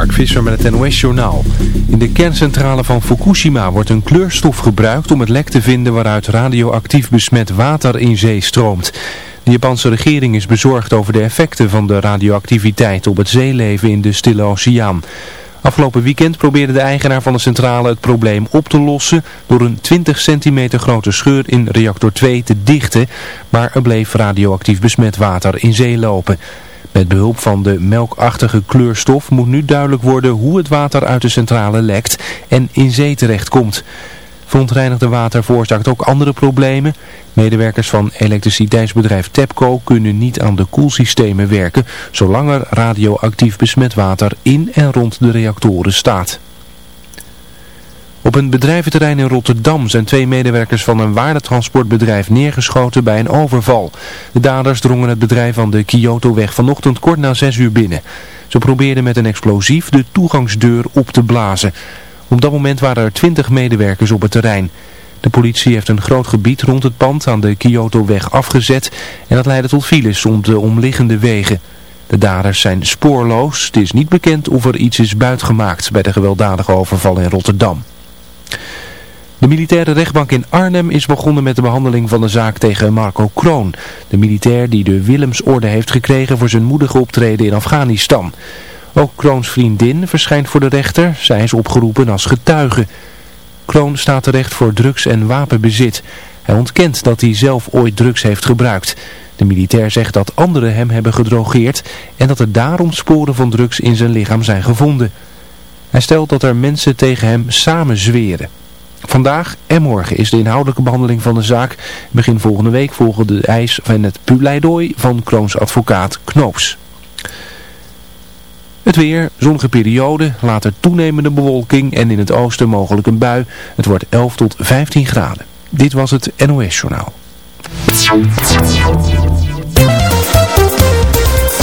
Mark Visser met het NOS-journaal. In de kerncentrale van Fukushima wordt een kleurstof gebruikt om het lek te vinden waaruit radioactief besmet water in zee stroomt. De Japanse regering is bezorgd over de effecten van de radioactiviteit op het zeeleven in de Stille Oceaan. Afgelopen weekend probeerde de eigenaar van de centrale het probleem op te lossen door een 20 centimeter grote scheur in reactor 2 te dichten, maar er bleef radioactief besmet water in zee lopen. Met behulp van de melkachtige kleurstof moet nu duidelijk worden hoe het water uit de centrale lekt en in zee terechtkomt. Verontreinigde water veroorzaakt ook andere problemen. Medewerkers van elektriciteitsbedrijf TEPCO kunnen niet aan de koelsystemen werken zolang er radioactief besmet water in en rond de reactoren staat. Op een bedrijventerrein in Rotterdam zijn twee medewerkers van een waardetransportbedrijf neergeschoten bij een overval. De daders drongen het bedrijf van de Kyoto-weg vanochtend kort na zes uur binnen. Ze probeerden met een explosief de toegangsdeur op te blazen. Op dat moment waren er twintig medewerkers op het terrein. De politie heeft een groot gebied rond het pand aan de Kyoto-weg afgezet en dat leidde tot files om de omliggende wegen. De daders zijn spoorloos. Het is niet bekend of er iets is buitgemaakt bij de gewelddadige overval in Rotterdam. De militaire rechtbank in Arnhem is begonnen met de behandeling van de zaak tegen Marco Kroon. De militair die de Willemsorde heeft gekregen voor zijn moedige optreden in Afghanistan. Ook Kroons vriendin verschijnt voor de rechter. Zij is opgeroepen als getuige. Kroon staat terecht voor drugs- en wapenbezit. Hij ontkent dat hij zelf ooit drugs heeft gebruikt. De militair zegt dat anderen hem hebben gedrogeerd en dat er daarom sporen van drugs in zijn lichaam zijn gevonden. Hij stelt dat er mensen tegen hem samen zweren. Vandaag en morgen is de inhoudelijke behandeling van de zaak. Begin volgende week volgen de eis van het pleidooi van Kroons advocaat Knoops. Het weer, zonnige periode, later toenemende bewolking en in het oosten mogelijk een bui. Het wordt 11 tot 15 graden. Dit was het NOS Journaal.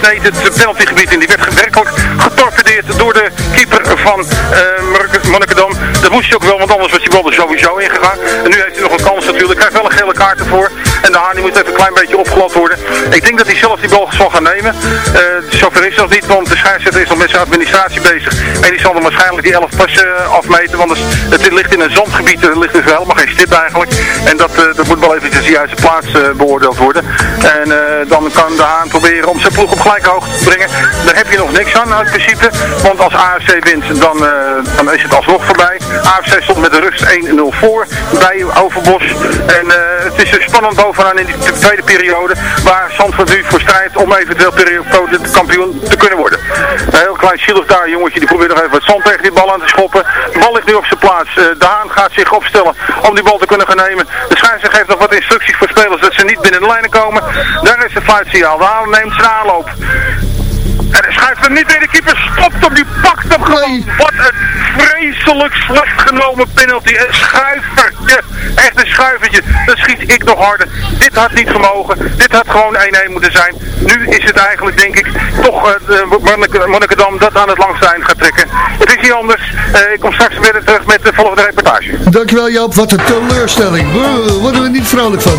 Eh, sneed het penaltygebied in. Die werd werkelijk getorpedeerd door de keeper van uh, Monnikendam. Dat moest hij ook wel, want anders was die bal er sowieso ingegaan. En nu heeft hij nog een kans natuurlijk. Hij krijgt wel een gele kaart ervoor. En de Haan moet even een klein beetje opgelat worden. Ik denk dat hij zelf die bal zal gaan nemen. Uh, zover is dat niet, want de scheidsrechter is nog met zijn administratie bezig. En die zal dan waarschijnlijk die 11 passen afmeten. Want het ligt in een zandgebied, er ligt dus helemaal geen stip eigenlijk. En dat, dat moet wel eventjes de juiste plaats beoordeeld worden. En dan kan de Haan proberen om zijn ploeg op gelijke hoogte te brengen. Daar heb je nog niks aan, uit principe. Want als AFC wint, dan, dan is het alsnog voorbij. AFC stond met de rust 1-0 voor bij Overbos. En het is spannend bovenaan in die tweede periode. Waar Zandvoort nu voor strijdt om eventueel periode kampioen te kunnen worden. Een heel klein zielig daar jongetje die probeert nog even wat zand tegen die bal aan te schoppen. De bal ligt nu op zijn plaats. De Haan gaat zich opstellen om die bal te kunnen gaan nemen. De scheidsrechter geeft nog wat instructies voor spelers dat ze niet komen. Daar is de fluitsignaal. De Haan neemt zijn aanloop. En hij schuift hem niet in. De keeper stopt hem. Die pakt hem gewoon. Wat een vreselijk slecht genomen penalty. Een schuivertje. Echt een schuivertje. Dat schiet ik nog harder. Dit had niet gemogen. Dit had gewoon 1-1 moeten zijn. Nu is het eigenlijk, denk ik, toch uh, Monnikendam dat aan het langste eind gaat trekken. Het is niet anders. Uh, ik kom straks weer terug met de volgende reportage. Dankjewel Joop. Wat een teleurstelling. Daar worden we niet vrolijk van.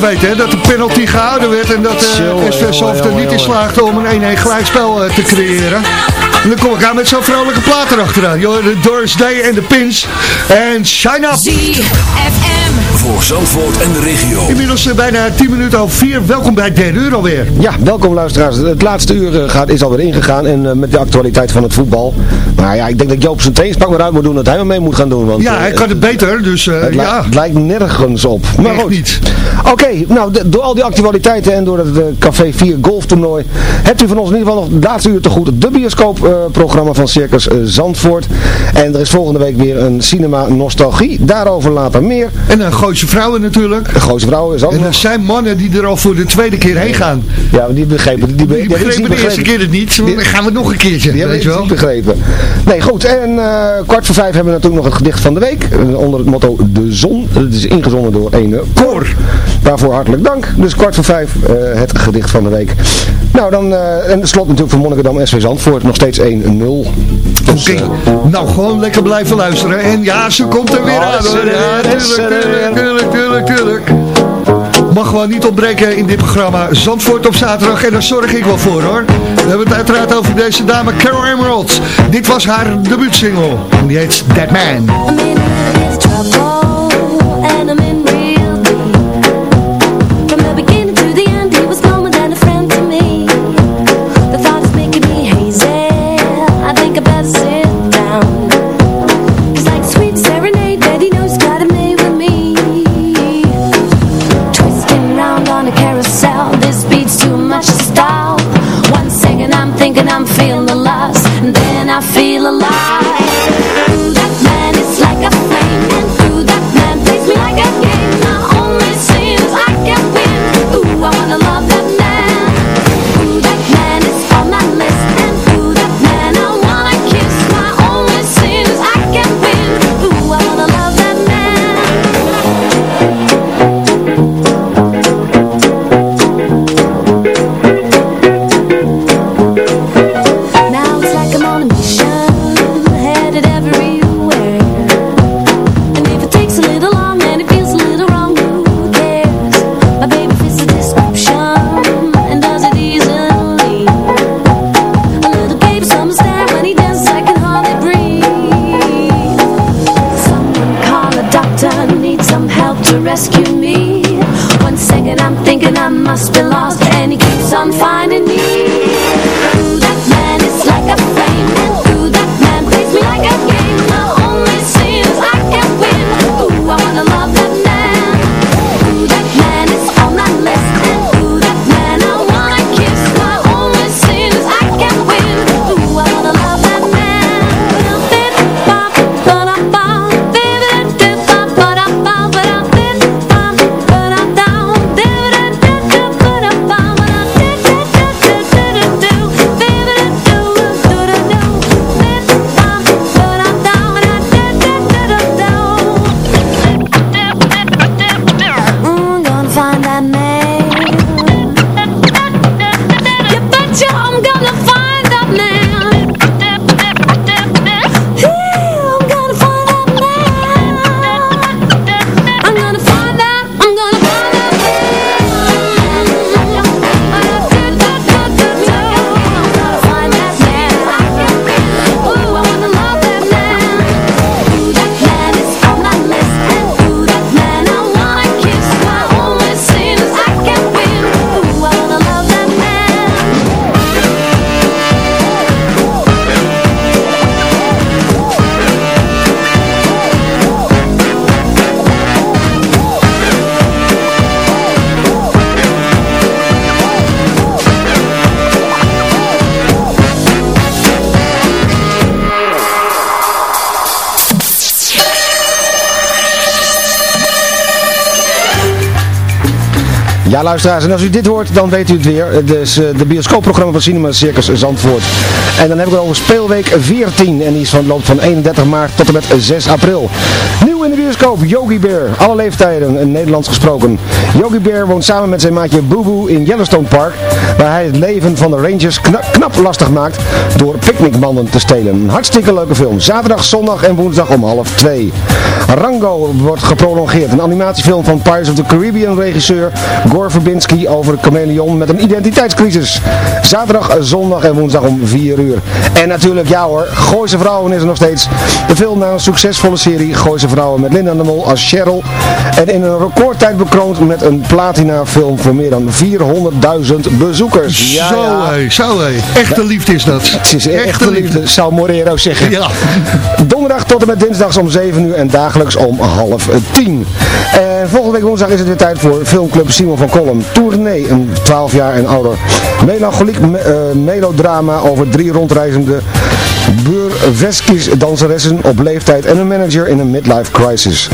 Natuurlijk weten. Hè, dat de penalty gehouden werd en dat uh, SV Soft er niet in slaagde om een 1-1 gelijkspel uh, te creëren. En dan kom ik aan met zo'n vrolijke plaat erachteraan. De Doris Day en de Pins. En Shine Up. Voor Zandvoort en de regio. Inmiddels uh, bijna 10 minuten over 4. Welkom bij derde uur alweer. Ja, welkom luisteraars. Het laatste uur gaat, is alweer ingegaan. En met de actualiteit van het voetbal. Maar ja, ik denk dat Joop zijn trainingspak maar uit moet doen. Dat hij maar mee moet gaan doen. Want, ja, hij kan het beter. Dus het, ja. het lijkt nergens op. Maar goed. niet. Oké, nou door al die actualiteiten en door het Café 4 golftoernooi hebt u van ons in ieder geval nog het laatste uur te goed de bioscoop bioscoopprogramma van Circus eh, Zandvoort. En er is volgende week weer een cinema nostalgie. Daarover later meer. En een Vrouwen natuurlijk. De Gooise Vrouwen is En er zijn mannen die er al voor de tweede keer heen gaan. Ja, die begrepen. Die, Die die, begrepen de eerste keer het niet. Dan gaan we nog een keertje, Die weet je het wel. niet begrepen. Nee, goed. En eh, kwart voor vijf hebben we natuurlijk nog het gedicht van de week. eh, Onder het motto De Zon. Het is ingezonden door een koor. Daarvoor hartelijk dank. Dus kwart voor vijf eh, het gedicht van de week. Nou, dan eh, en slot natuurlijk voor Monnikendam SV Zandvoort. Nog steeds 1-0. Dus, Oké, eh, nou gewoon lekker blijven luisteren. En ja, ze komt er weer Oh, aan hoor. Ja, tuurlijk, tuurlijk, tuurlijk, tuurlijk, tuurlijk. Mag gewoon niet ontbreken in dit programma. Zandvoort op zaterdag en daar zorg ik wel voor hoor. We hebben het uiteraard over deze dame Carol Emerald. Dit was haar debuutsingle. En die heet That Man. Ja, luisteraars, en als u dit hoort, dan weet u het weer. Is eh, de bioscoopprogramma van Cinema Circus Zandvoort. En dan heb ik het over speelweek 14. En die is van, loopt van 31 maart tot en met 6 april. Nieuw in de bioscoop, Yogi Bear. Alle leeftijden, in Nederlands gesproken. Yogi Bear woont samen met zijn maatje Boo Boo in Yellowstone Park. Waar hij het leven van de rangers kna- knap lastig maakt door picknickmanden te stelen. Een hartstikke leuke film. Zaterdag, zondag en woensdag om half twee. Rango wordt geprolongeerd. Een animatiefilm van Pirates of the Caribbean regisseur Gore Verbinski over een chameleon met een identiteitscrisis. Zaterdag, eh, zondag en woensdag om 4 uur. En natuurlijk, ja hoor, Gooise Vrouwen is er nog steeds. De film na een succesvolle serie Gooise Vrouwen met Linda de Mol als Cheryl. En in een recordtijd bekroond met een platinafilm voor meer dan 400.000 bezoekers. Zo ja. hé, zo hé. Echte liefde is dat. Het is echte, liefde, liefde, zou Morero zeggen. Ja. Donderdag tot en met dinsdags om 7 uur en dagelijks om half tien. En volgende week woensdag is het weer tijd voor filmclub Simon van Kolm. Tournee, een 12 jaar en ouder melancholiek eh, melodrama over drie rondreizende burleskis danseressen op leeftijd en een manager in een midlife crisis.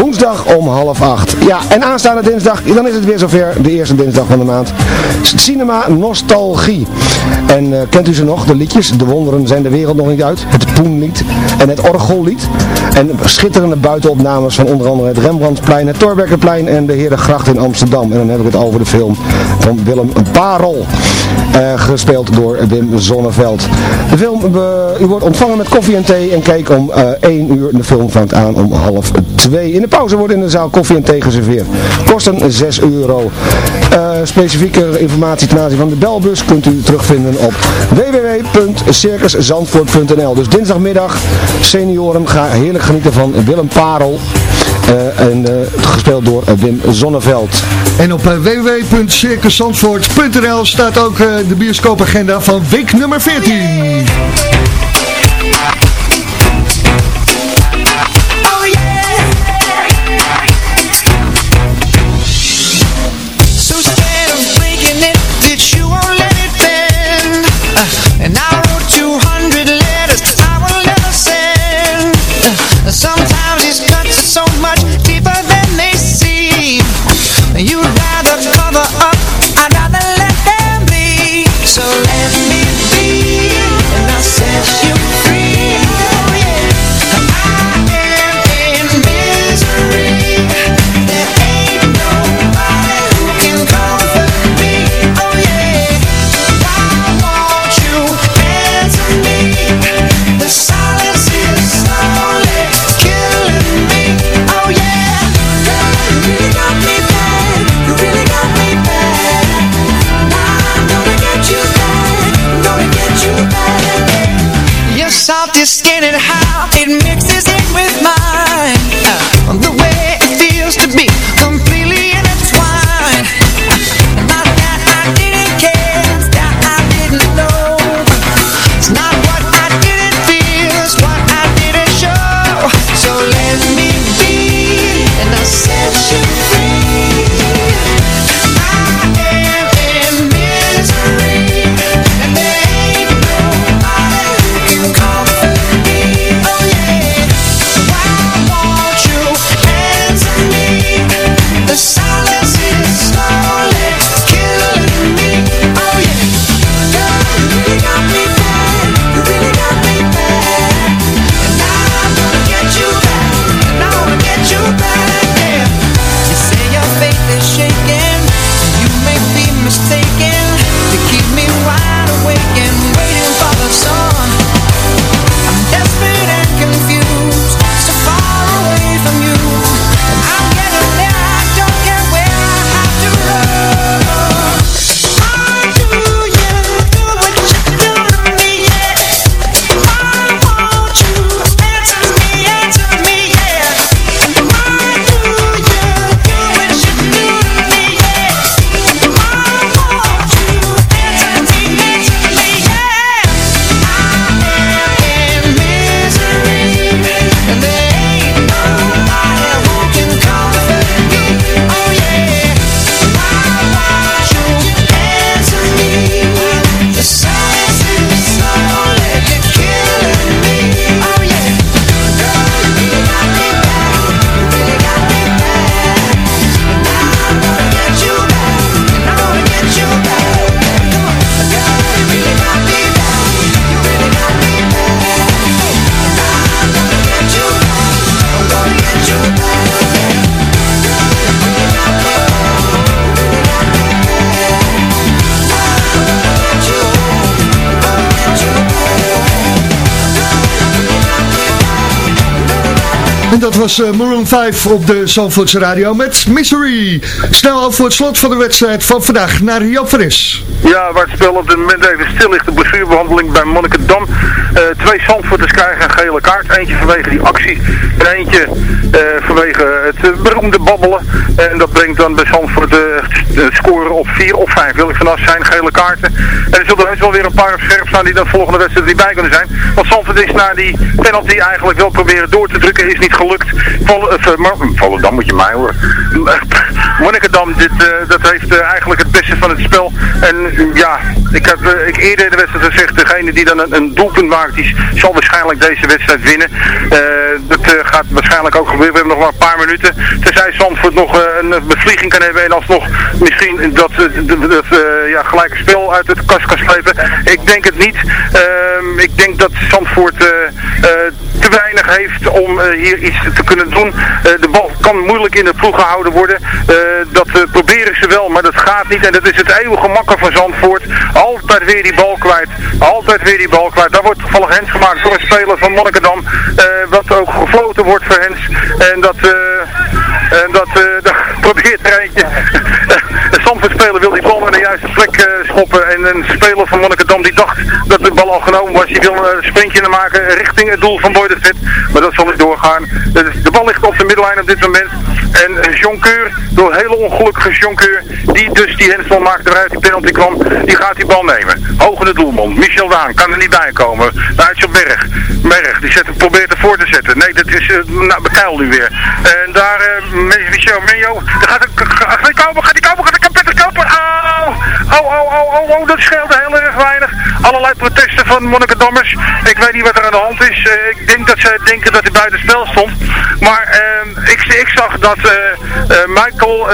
Woensdag om half acht. Ja, en aanstaande dinsdag, dan is het weer zover, de eerste dinsdag van de maand. Cinema Nostalgie. En eh, kent u ze nog, de liedjes? De wonderen zijn de wereld nog niet uit. Het Poenlied en het Orgellied. En schitterende buitenopnames van onder andere het Rembrandtplein, het Torbekkerplein en de Herengracht in Amsterdam. En dan heb ik het over de film van Willem Barel. Eh, gespeeld door Wim Zonneveld. De film eh, u wordt ontvangen met koffie en thee en kijk om eh, uh, 1 uur. De film vangt aan om half 2. In de pauze wordt in de zaal koffie en thee geserveerd. Kosten 6 euro. Eh, specifieke informatie ten aanzien van de belbus kunt u terugvinden op www.circuszandvoort.nl Dus dinsdagmiddag, senioren, ga heerlijk genieten van Willem Parel. Eh, en gespeeld door Wim Zonneveld. En op www.circuszandvoort.nl staat ook de bioscoopagenda van week nummer 14. dat was eh, Maroon 5 op de Zandvoorts Radio met Misery. Snel voor het slot van de wedstrijd van vandaag naar Jan Ja, waar het spel op dit moment even stil ligt. De blessurebehandeling bij Monnikendam. Uh, eh, twee Zandvoorters krijgen een gele kaart. Eentje vanwege die actie en eentje eh, vanwege het beroemde babbelen. En dat brengt dan bij Zandvoort de, score op 4 of 5. Wil ik vanaf zijn gele kaarten. En er zullen best wel weer een paar scherp staan die dan volgende wedstrijd niet bij kunnen zijn. Want Zandvoort is na die penalty eigenlijk wel proberen door te drukken. Is niet gelukt. Vol, uh, maar, Volendam moet je mij horen. Monnikendam, dit, uh, dat heeft eigenlijk het beste van het spel. En ja, ik heb ik eerder in de wedstrijd gezegd, degene die dan een, een doelpunt maakt, die zal waarschijnlijk deze wedstrijd winnen. dat gaat waarschijnlijk ook gebeuren. We hebben nog maar een paar minuten. Tenzij Zandvoort nog een bevlieging kan hebben en alsnog misschien dat, dat, dat ja, gelijke spel uit het kast kan slepen. Ik denk het niet. Ehm, ik denk dat Zandvoort te weinig heeft om hier iets te kunnen doen. de bal kan moeilijk in de ploeg gehouden worden. dat proberen ze wel, maar dat gaat niet. En dat is het eeuwige makker van Zandvoort. Altijd weer die bal kwijt. Altijd weer die bal kwijt. Daar wordt toevallig hens gemaakt door een speler van Monnikendam. wat ook gefloten wordt voor hens. En dat... en dat, dat probeert er eentje. de Zandvoort-speler wil die bal naar de juiste plek schoppen. En een speler van Monnikendam die dacht dat de bal al genomen was. Die wil een sprintje maken richting het doel van Boy de Vet. Maar dat zal niet doorgaan. De bal ligt op de middellijn op dit moment. En Jonkeur, door hele ongelukkige Jonkeur, die dus die hensbal maakte eruit die penalty kwam, die gaat die bal nemen. Hoog in de doelmond. Michel Daan kan er niet bij komen. Nigel Berg. Berg, die zet, probeert ervoor te zetten. Nee, dat is, uh, nou, Bekeil nu weer. En daar, Michel Menjo, daar gaat hij komen, gaat hij komen, gaat hij Petter kopen. Oh, oh, oh, oh, oh, oh, dat scheelde heel erg weinig. Allerlei protesten van Monnikendammers. Ik weet niet wat er aan de hand is. Uh, ik denk dat ze denken dat hij buiten spel stond. Maar ik, ik zag dat Michael,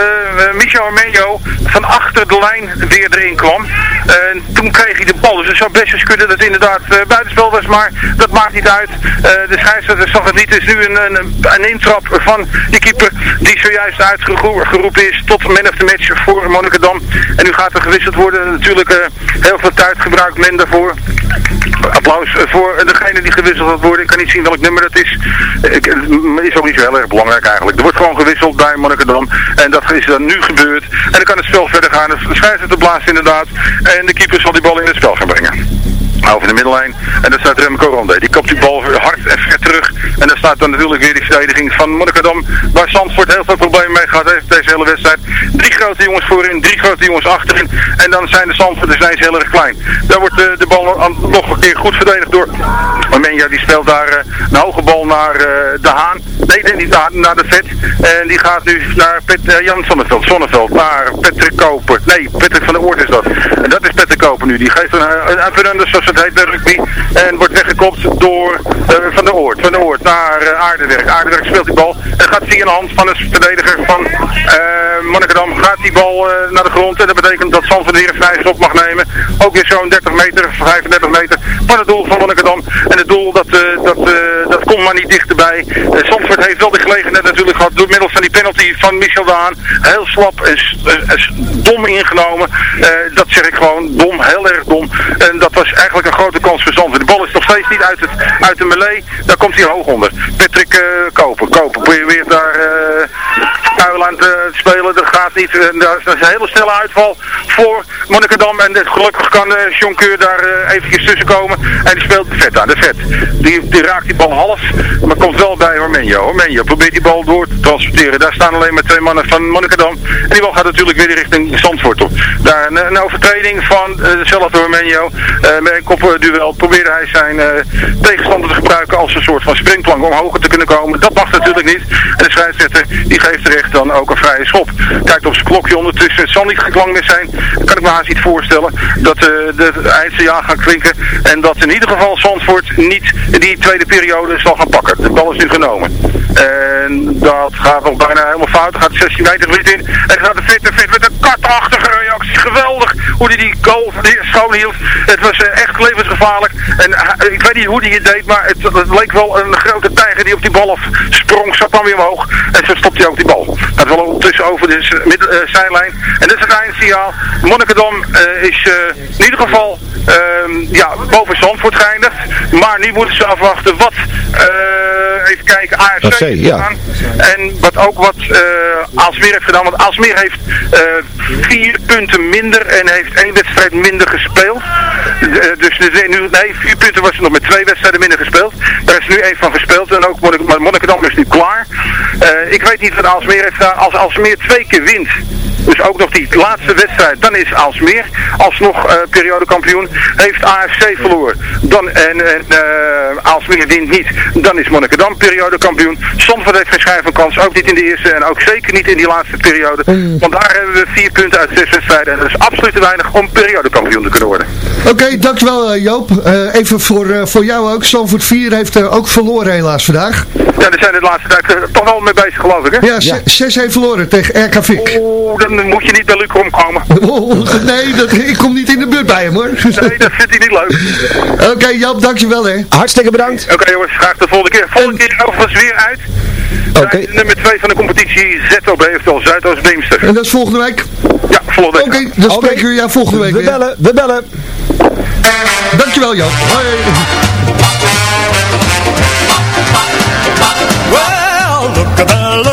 Michel Armenio van achter de lijn weer erin kwam. En toen kreeg hij de bal. Dus het zou best eens kunnen dat het inderdaad buitenspel was. Maar dat maakt niet uit. de scheidsrechter zag het niet. Het is nu een, een, een intrap van die keeper die zojuist uitgeroepen is tot man of the match voor Monnikendam. En nu gaat er gewisseld worden. Natuurlijk uh, heel veel tijd gebruikt men daarvoor. Applaus voor degene die gewisseld gaat worden. Ik kan niet zien welk nummer dat is. Ik, is ook niet zo heel erg belangrijk eigenlijk. Er wordt gewoon gewisseld bij Monnikendam. En dat is dan nu gebeurd. En dan kan het spel verder gaan. De scheidsrechter blaast inderdaad. En de keeper zal die bal in het spel gaan brengen over de middellijn. En daar staat Remco Ronde. Die kopt die bal hard en ver terug. En daar staat dan natuurlijk weer die verdediging van Monnikendam. Waar Zandvoort heel veel problemen mee gehad heeft deze hele wedstrijd. Drie grote jongens voorin, drie grote jongens achterin. En dan zijn de Zandvoorters zijn heel erg klein. Daar wordt de, de bal nog een keer goed verdedigd door. Menja die speelt daar uh, een hoge bal naar uh, De Haan. Nee, niet naar, naar de Vet. En die gaat nu naar Pet, Jan Zonneveld. Zonneveld. Naar Patrick Koper. Nee, Patrick van der Oort is dat. En dat is Patrick Koper nu. Die geeft een, een, een, het heet rugby. En wordt weggekopt door Van der Oort. Van der Oort naar Aardewerk. Aardewerk speelt die bal. En gaat via de hand van een verdediger van Monnikendam. Gaat die bal naar de grond. En dat betekent dat Zandvoort weer een vrije op mag nemen. Ook weer zo'n 30 meter, 35 meter van het doel van Monnikendam. En het doel dat, dat, dat komt maar niet dichterbij. Zandvoort heeft wel de gelegenheid natuurlijk gehad door middel van die penalty van Michel Daan. Heel slap en dom ingenomen. dat zeg ik gewoon, dom, heel erg dom. En dat was eigenlijk een grote kans voor Zandvoort. De bal is nog steeds niet uit, het, uit de melee. Daar komt hij hoog onder. Patrick Koper. Koper probeert daar uh, aan te spelen. Dat gaat niet. dat is een hele snelle uitval voor Monnikendam. En gelukkig kan John Keur daar eventjes tussen komen. En die speelt de vet aan. De vet. Die, die raakt die bal half. Maar komt wel bij Hormenjo. Hormenjo probeert die bal door te transporteren. Daar staan alleen maar twee mannen van Monnikendam. En die bal gaat natuurlijk weer richting Zandvoort op. Daar een, een overtreding van dezelfde Hormenjo. Uh, met een kopduel probeerde hij zijn tegenstander te gebruiken als een soort van springplank om hoger te kunnen komen. Dat mag natuurlijk niet. En de scheidsrechter die geeft terecht dan ook een vrije schop. Kijkt op zijn klokje ondertussen. Het zal niet lang meer zijn. kan ik me haast niet voorstellen. Dat uh, de eindsignaal gaat klinken. En dat in ieder geval Zandvoort niet die tweede periode zal gaan pakken. De bal is nu genomen. En dat gaat nog bijna helemaal fout. Er gaat 16 meter wit in. En gaat de fit, de fit met een katachtige reactie. Geweldig hoe hij die goal schoon hield. Het was uh, echt levensgevaarlijk. En uh, ik weet niet hoe hij het deed, maar het, leek wel een grote tijger die op die bal sprong. Zat dan weer omhoog. En zo stopt hij ook die bal. Dat wel ondertussen over de midden, uh, zijlijn. En dit is het eindsignaal. Monnikendam is in ieder geval ehm, ja, boven Zandvoort geëindigd. Maar nu moeten ze afwachten wat even kijken, AFC ja. En wat ook wat eh Aalsmeer heeft gedaan, want Aalsmeer heeft eh, vier punten minder en heeft één wedstrijd minder gespeeld. Eh, dus er zijn nu, nee, vier punten was er nog met twee wedstrijden minder gespeeld. Daar is nu één van gespeeld en ook Monnikendam is nu klaar. Eh, ik weet niet wat Aalsmeer heeft gedaan. Als Aalsmeer twee keer wint, dus ook nog die laatste wedstrijd, dan is Aalsmeer alsnog eh periodekampioen. Heeft AFC verloren, dan, en, en eh, Aalsmeer wint niet, dan is Monnikendam periodekampioen. Zandvoort heeft geen schijn van kans, ook niet in de eerste en ook zeker niet in die laatste periode. Want daar hebben we vier punten uit zes wedstrijden en dat is absoluut te weinig om periodekampioen te kunnen worden. Oké, dankjewel eh, Joop. Eh, even voor, eh, voor jou ook. Zandvoort 4 heeft ook verloren helaas vandaag. Ja, daar zijn we de laatste tijd toch wel mee bezig geloof ik hè? Ja, 6 heeft verloren tegen RK Vik. Oeh, dan moet je niet bij Luc omkomen. Oh, nee, dat, ik kom niet in de buurt bij hem hoor. Nee, dat vindt hij niet leuk. Oké Joop, dankjewel hè. Hartstikke bedankt. Oké jongens, graag de volgende keer. Volgende keer overigens weer uit. Oké. Nummer 2 van de competitie ZOB, oftewel Zuidoost-Beemster. En dat is volgende week. Ja, volgende Oké, week. dan Oké. spreken we jou volgende week We weer. bellen, we bellen. Dankjewel Joop. Hoi. Well, look at that,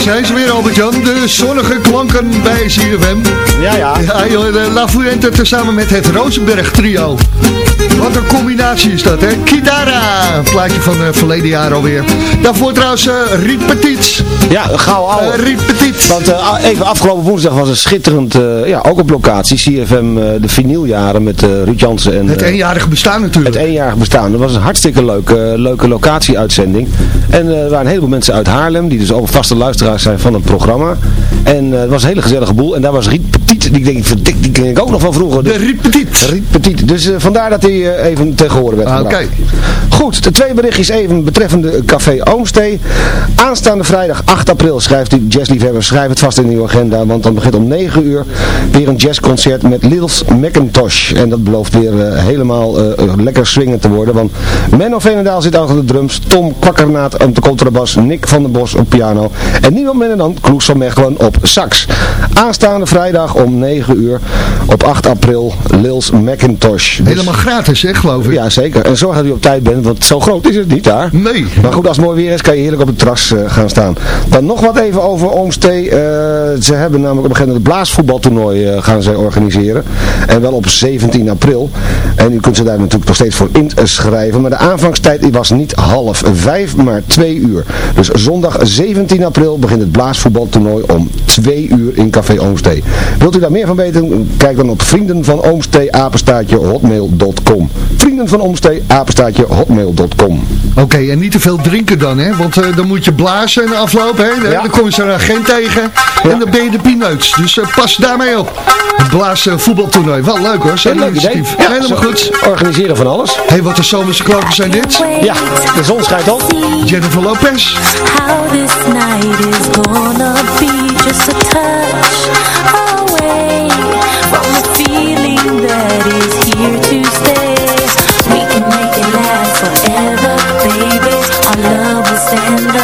zijn ze weer, Albert-Jan. De zonnige klanken bij CFM. Ja, ja. Ja, joh, La Fuente tezamen met het Rosenberg trio. Wat een combinatie is dat, hè? Kidara, een plaatje van uh, verleden jaar alweer. Daarvoor trouwens uh, Riet Petit. Ja, gauw ouwe. Uh, Riet Petit. Want uh, even afgelopen woensdag was een schitterend, uh, ja, ook op locatie, CFM, de vinyljaren met Ruud Jansen. En, het eenjarige bestaan natuurlijk. Het eenjarige bestaan. Dat was een hartstikke leuke, leuke locatieuitzending. En er waren een heleboel mensen uit Haarlem, die dus ook vaste luisteraars zijn van het programma. En het was een hele gezellige boel. En daar was Riet Petit, die denk ik, die ken ik ook nog van vroeger. De Riet Petit. Riet Petit. Dus vandaar dat hij even tegen horen werd Oké. Okay. Goed, de twee berichtjes even betreffende Café Oomstee. Aanstaande vrijdag 8 april schrijft u jazzliefhebbers, schrijf het vast in uw agenda, want dan begint om 9 uur weer een jazzconcert met Lils McIntosh. En dat belooft weer uh, helemaal uh, lekker swingen te worden, want Menno Veenendaal zit achter de drums, Tom Kwakkernaat op de contrabas, Nick van der Bos op piano en niemand minder dan Kloes van Mechelen op sax. Aanstaande vrijdag om 9 uur op 8 april Lils McIntosh. Dus... Helemaal gratis, hè, geloof ik. Ja, zeker. En zorg dat u op tijd bent, want zo groot is het niet daar. Nee. Maar goed, als het mooi weer is, kan je heerlijk op het terras uh, gaan staan. Dan nog wat even over Oomstee. Uh, ze hebben namelijk op een gegeven moment het blaasvoetbaltoernooi uh, gaan ze organiseren. En wel op 17 april. En u kunt ze daar natuurlijk nog steeds voor inschrijven. Maar de aanvangstijd was niet half vijf, maar twee uur. Dus zondag 17 april begint het blaasvoetbaltoernooi om twee uur in Café Oomstee. Wilt u daar meer van weten? Kijk dan op vrienden van Oomstee, apenstaartje, hotmail.com. Vrienden van Oomstee, apenstaartje, hotmail.com. Oké, okay, en niet te veel drinken dan, hè? Want uh, dan moet je blazen in de afloop, hè? Ja. Dan kom je zo'n agent tegen ja. en dan ben je de peanuts. Dus uh, pas daarmee op. Het blazen voetbaltoernooi. Wel leuk hoor, zo'n initiatief. Ja, Helemaal goed. Organiseren van alles. Hé, hey, wat een zomerse klanken zijn dit? Ja, de zon schijnt op. Jennifer Lopez. How this night is gonna be just a touch away from the feeling that is here to stay. We can make it last forever, baby. Our love will stand the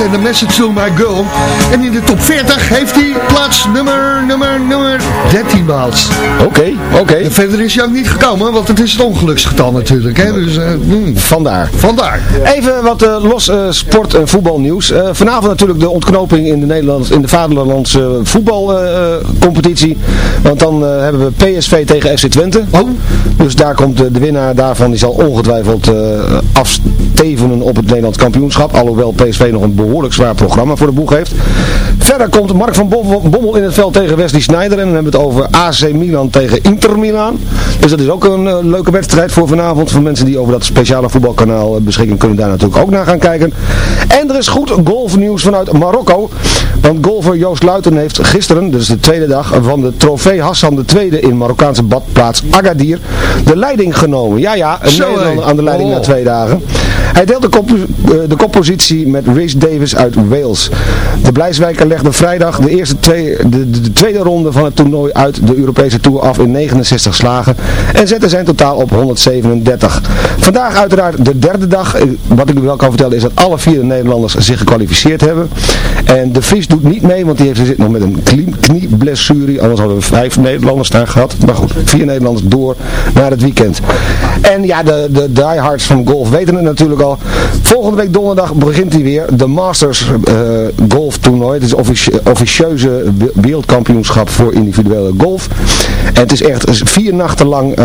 En The Message to My Girl. En in de top 40 heeft hij plaats nummer, nummer, nummer 13 behaald. Oké, oké. En verder is hij ook niet gekomen, want het is het ongeluksgetal natuurlijk. Hè? Dus, eh, hmm, Vandaar. vandaar. Even wat eh, los eh, sport- en voetbalnieuws. Vanavond natuurlijk de ontknoping in de, Nederlands, in de vaderlandse voetbalcompetitie. Want dan hebben we PSV tegen FC Twente. Oh, Dus daar komt de, winnaar daarvan, die zal ongetwijfeld afstevenen op het Nederlands kampioenschap. Alhoewel PSV nog een behoorlijk zwaar programma voor de boeg heeft. Verder komt Mark van Bommel in het veld tegen Wesley Sneijder. En dan hebben we het over AC Milan tegen Inter Milan. Dus dat is ook een eh, leuke wedstrijd voor vanavond. Voor mensen die over dat speciale voetbalkanaal eh, beschikken, kunnen daar natuurlijk ook naar gaan kijken. En er is goed golfnieuws vanuit Marokko. Want golfer Joost Luiten heeft gisteren, dus de tweede dag van de trofee Hassan II in Marokkaanse badplaats Agadir, de leiding genomen. Ja, ja, een Zo. Nederlander aan de leiding Oh. na twee dagen. Hij deelt de, kop, eh, de koppositie met Rhys Davis uit Wales. De Blijswijker legde vrijdag de, eerste twee, de, de, de tweede ronde van het toernooi uit de Europese Tour af in 69 slagen en zette zijn totaal op 137. Vandaag uiteraard de derde dag. Eh, Wat ik u wel kan vertellen is dat alle vier Nederlanders zich gekwalificeerd hebben. En de Vries doet niet mee, want die heeft zit nog met een knie- knieblessure. Anders hadden we vijf Nederlanders daar gehad. Maar goed, vier Nederlanders door naar het weekend. En ja, de, de diehards van golf weten het natuurlijk al. Volgende week donderdag begint hij weer. De Masters eh, golf toernooi. Het is offici- officieuze we- wereldkampioenschap voor individuele golf. En het is echt vier nachten lang eh,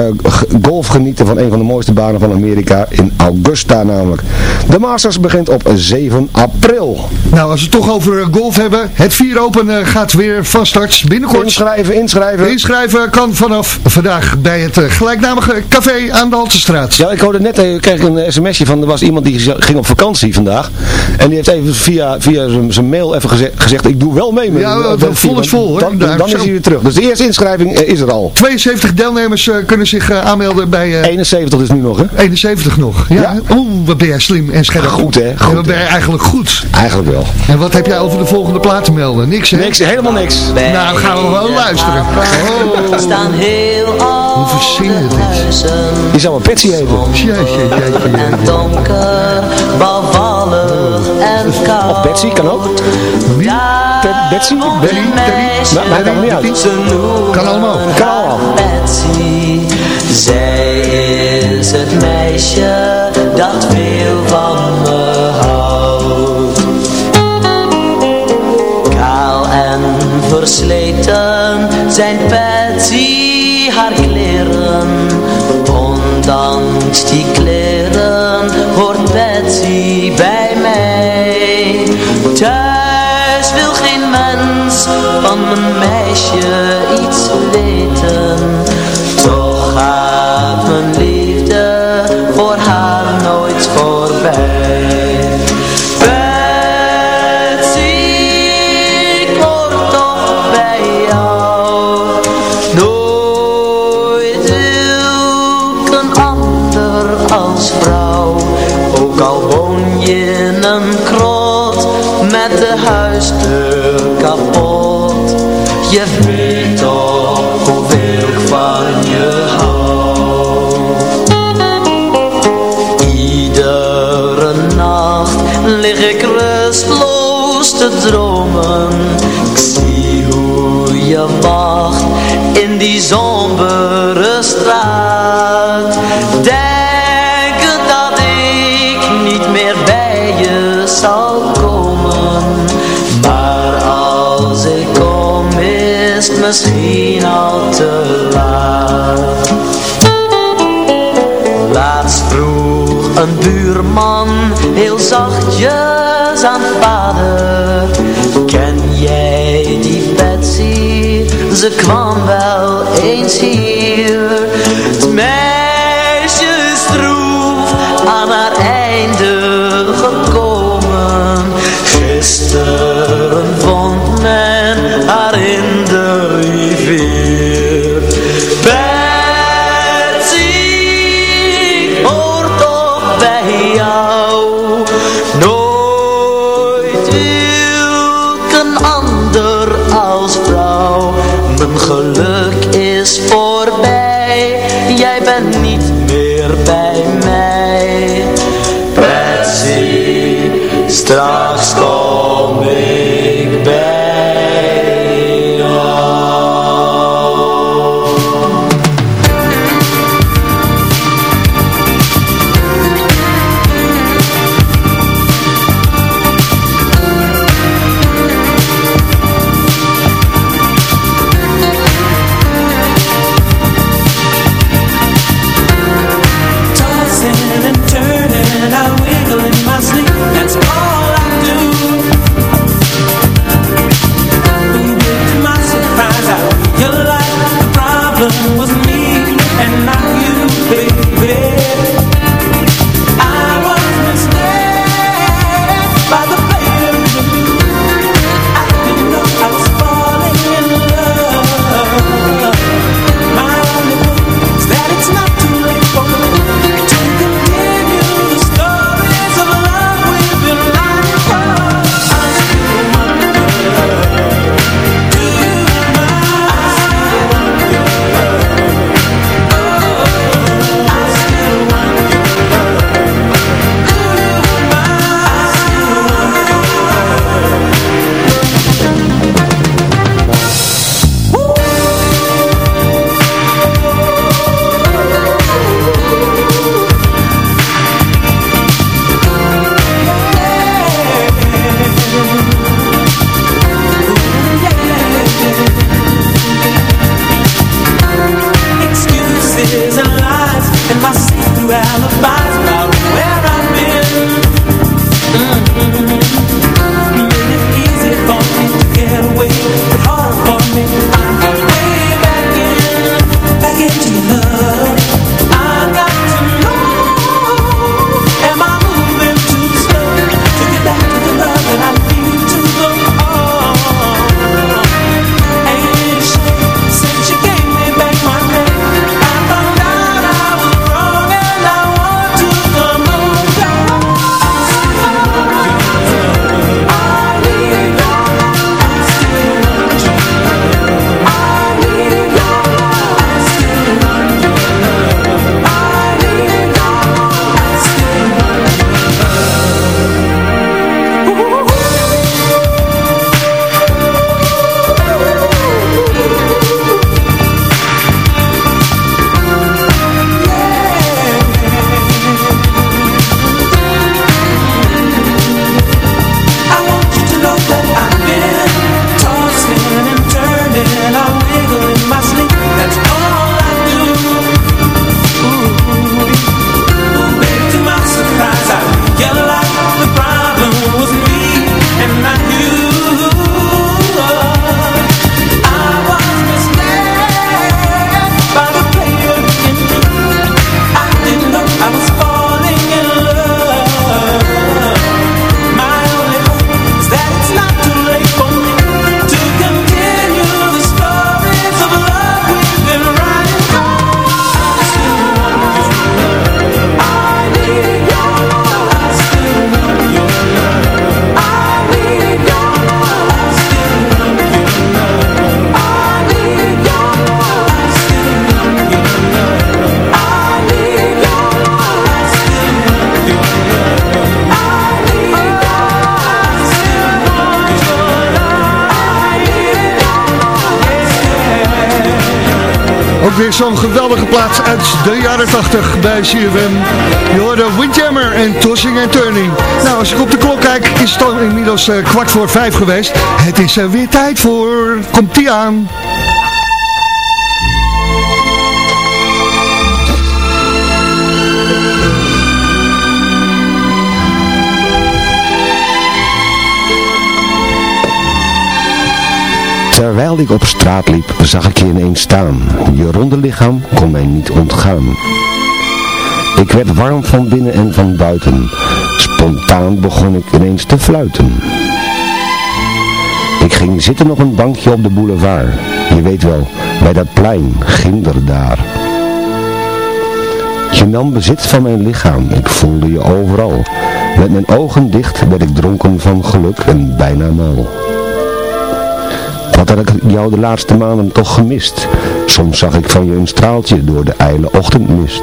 golf genieten van een van de mooiste banen van Amerika in Augusta namelijk. De Masters begint op 7 april. Nou, als we het toch over eh, golf hebben. Het 4 Open eh, gaat weer van start binnenkort. Inschrijven, inschrijven. Inschrijven kan vanaf vandaag bij het gelijknamige café aan de Haltestraat. Ja, ik hoorde net, eh, kreeg ik een sms'je van, er was iemand die ging op vakantie vandaag. En die heeft even via, via zijn- mail even geze- gezegd, ik doe wel mee met Ja, met vol is vol, hoor. Dan, dan zo. is hij weer terug. Dus de eerste inschrijving eh, is er al. 72 deelnemers eh, kunnen zich eh, aanmelden bij eh, 71 is nu nog, hè? 71 nog. Ja. Ja. Oeh, wat ben jij slim en scherp. Goed, hè? En Goed, wat ben jij eigenlijk goed. Eigenlijk wel. En wat heb jij over de volgende plaat te melden? Niks, hè? Niks, helemaal niks. Nou, gaan we gewoon luisteren. Oh, staan heel hoe verzin je dit? Die zou een Petsy heten. Jeetje, jeetje, en donker, bouwvallig. Of Betsy, kan ook. Wie? Betsy? Meisje, Maar- maakt allemaal niet uit. Kan allemaal. Kan allemaal. Betsy. Zij is het meisje dat veel van me houdt. Kaal en versleten zijn Patsy haar kleren. Ondanks die kleren hoort Patsy bij. Thuis wil geen mens van mijn meisje iets weten. Toch gaat mijn liefde voor haar nooit voorbij. Je weet toch hoeveel ik van je hou. Iedere nacht lig ik rustloos te dromen Ik zie hoe je wacht in die sombere misschien al te laat. Laatst vroeg een buurman heel zachtjes aan vader Ken jij die Betsy? Ze kwam wel eens hier. Het meisje is aan haar einde gekomen. Gisteren zo'n geweldige plaats uit de jaren 80 bij CFM. Je hoorde Windjammer en Tossing and Turning. Nou, als ik op de klok kijk, is het al inmiddels eh, kwart voor vijf geweest. Het is er weer tijd voor. Komt-ie aan. Terwijl ik op straat liep, zag ik je ineens staan. Je ronde lichaam kon mij niet ontgaan. Ik werd warm van binnen en van buiten. Spontaan begon ik ineens te fluiten. Ik ging zitten op een bankje op de boulevard. Je weet wel, bij dat plein, ginder daar. Je nam bezit van mijn lichaam, ik voelde je overal. Met mijn ogen dicht werd ik dronken van geluk en bijna mal. Wat had ik jou de laatste maanden toch gemist? Soms zag ik van je een straaltje door de ijle ochtendmist.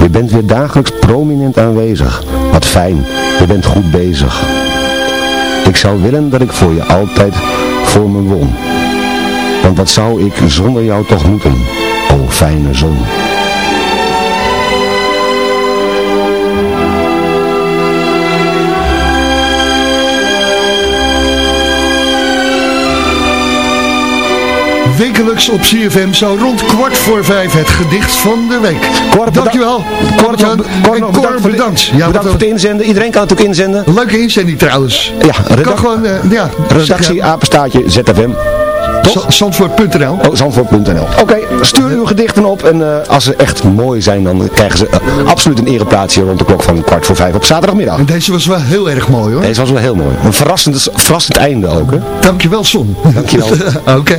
Je bent weer dagelijks prominent aanwezig. Wat fijn, je bent goed bezig. Ik zou willen dat ik voor je altijd voor me won. Want wat zou ik zonder jou toch moeten, o fijne zon. Wekelijks op CFM, zo rond kwart voor vijf, het gedicht van de week. Cor, Dankjewel. Cor, Cor, Cor, en Cor, bedankt voor de- bedankt. Ja, Bedankt voor het inzenden. Iedereen kan het ook inzenden. leuke inzending trouwens. Ja, Kan redac gewoon, eh, ja, redactie apenstaartje ZFM. Zandvoort.nl. Oh, Zandvoort.nl. Oké, stuur uw gedichten op en eh, als ze echt mooi zijn, dan krijgen ze eh, absoluut een ereplaatsje rond de klok van kwart voor vijf op zaterdagmiddag. En deze was wel heel erg mooi hoor. Deze was wel heel mooi. Een verrassend, verrassend einde ook, hè? Dankjewel Son. Dankjewel. Oké.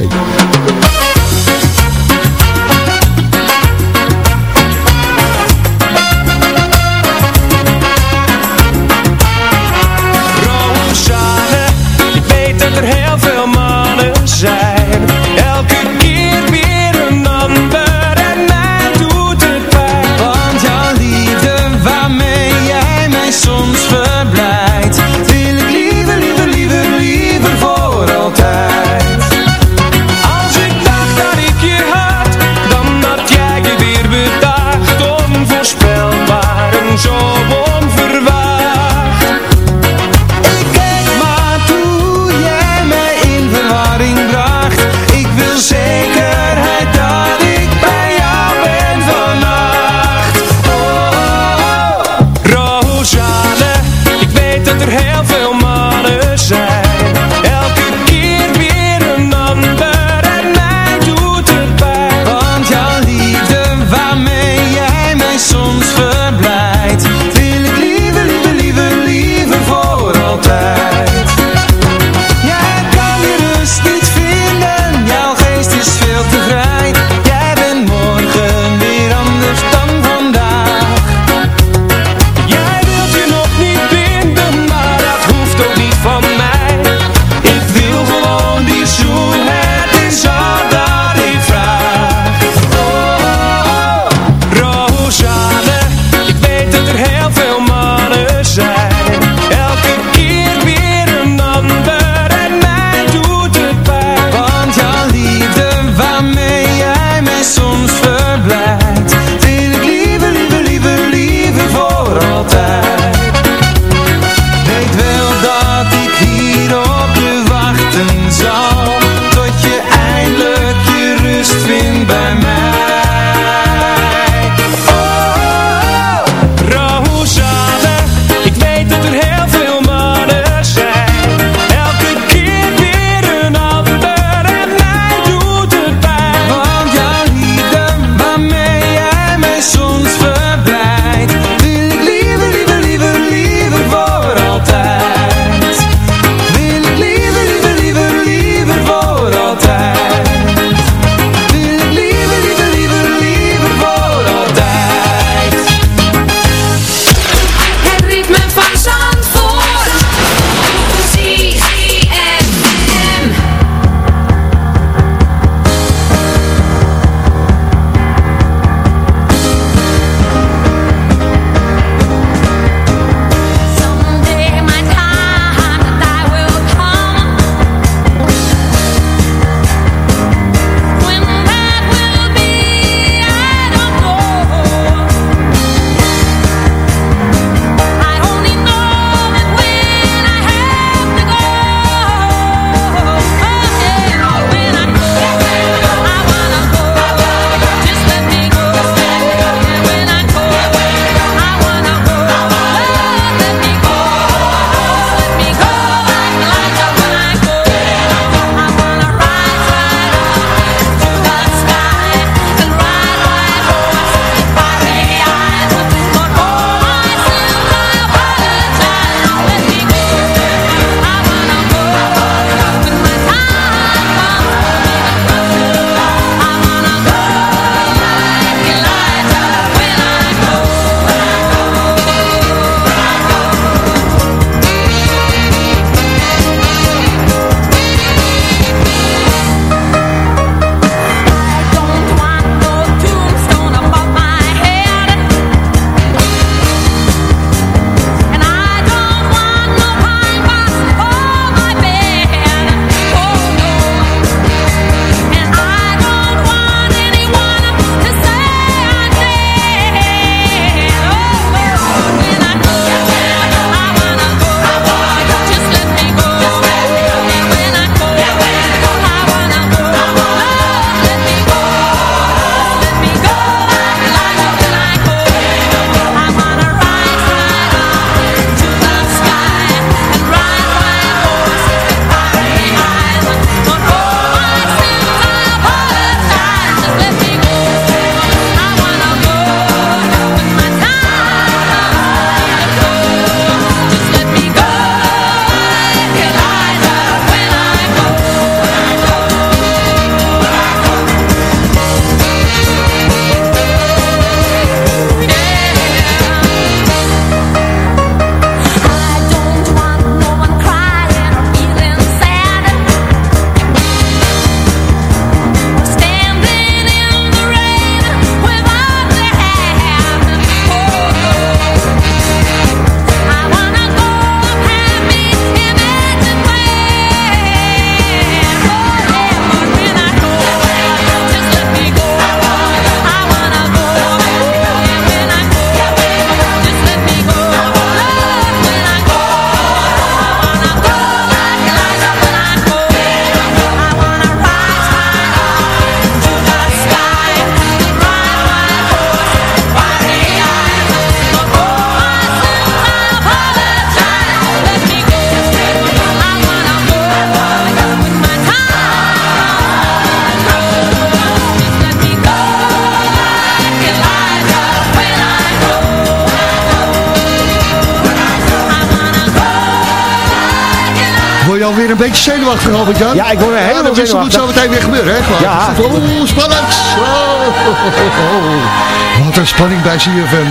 Albert-Jan? Ja, ik word er Ja, helemaal dat is- moet zo meteen weer gebeuren, hè? Gewoon. Ja. Oeh, spannend. Oh, Wat een spanning bij CFM.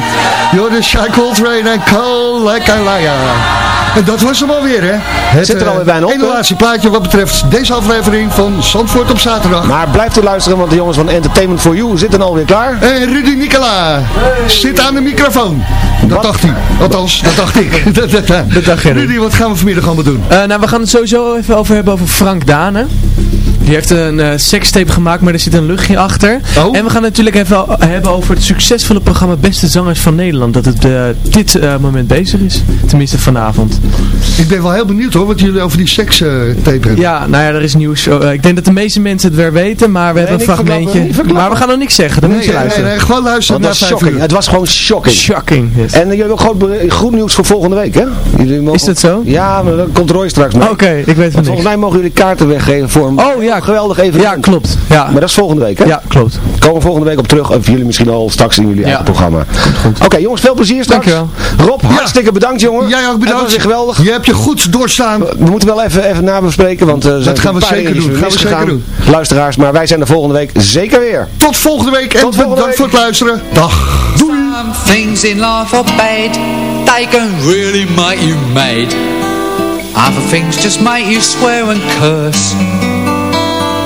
Joh, de Shy Coltrane en Cole Lekalaya. En dat was hem alweer, hè? Het, Zit er alweer bijna op, En de hè? laatste plaatje wat betreft deze aflevering van Zandvoort op zaterdag. Maar blijf u luisteren, want de jongens van Entertainment for You zitten alweer klaar. En Rudy Nicola zit aan de microfoon. Dat dacht hij. Althans, dat dacht ik. dat, dat, dat. dacht. Rudy, wat gaan we vanmiddag allemaal doen? Eh, nou, we gaan het sowieso even over hebben over Frank Dane. Die heeft een eh sekstape gemaakt, maar er zit een luchtje achter. Oh. En we gaan het natuurlijk even hebben over het succesvolle programma Beste Zangers van Nederland. Dat het eh, dit eh, moment bezig is. Tenminste vanavond. Ik ben wel heel benieuwd hoor, wat jullie over die seks eh, tape hebben. Ja, nou ja, er is nieuws. Ik denk dat de meeste mensen het weer weten, maar we hebben een fragmentje. verklappen. Maar we gaan nog niks zeggen, dan moet je nee, luisteren. nee, gewoon luisteren naar shocking. uur. Het was gewoon shocking. Shocking. yes. En jullie hebben ook goed, goed nieuws voor volgende week, hè? Jullie mogen... Is dat zo? Ja, maar dan komt Roy straks mee. Oké, ik weet volgens mij mogen jullie kaarten weggeven voor een Oh ja, geweldig evenement. ja, klopt. Ja, Maar dat is volgende week, hè? ja klopt. Komen we volgende week op terug. Of jullie misschien al straks in jullie Ja. eigen programma. Oké, jongens, veel plezier straks. Dankjewel. Rob, hartstikke bedankt, jongen. Jij ook Het bedankt. was weer geweldig. Je hebt je goed doorstaan. We moeten wel even, even nabespreken, want eh, zijn gaan we zeker doen. Gaan we zeker Luisteraars, maar wij zijn er volgende week zeker weer. Tot volgende week en bedankt voor het luisteren. Dag. Doei. Some things in life are bad They can really make you mad Other things just make you swear and curse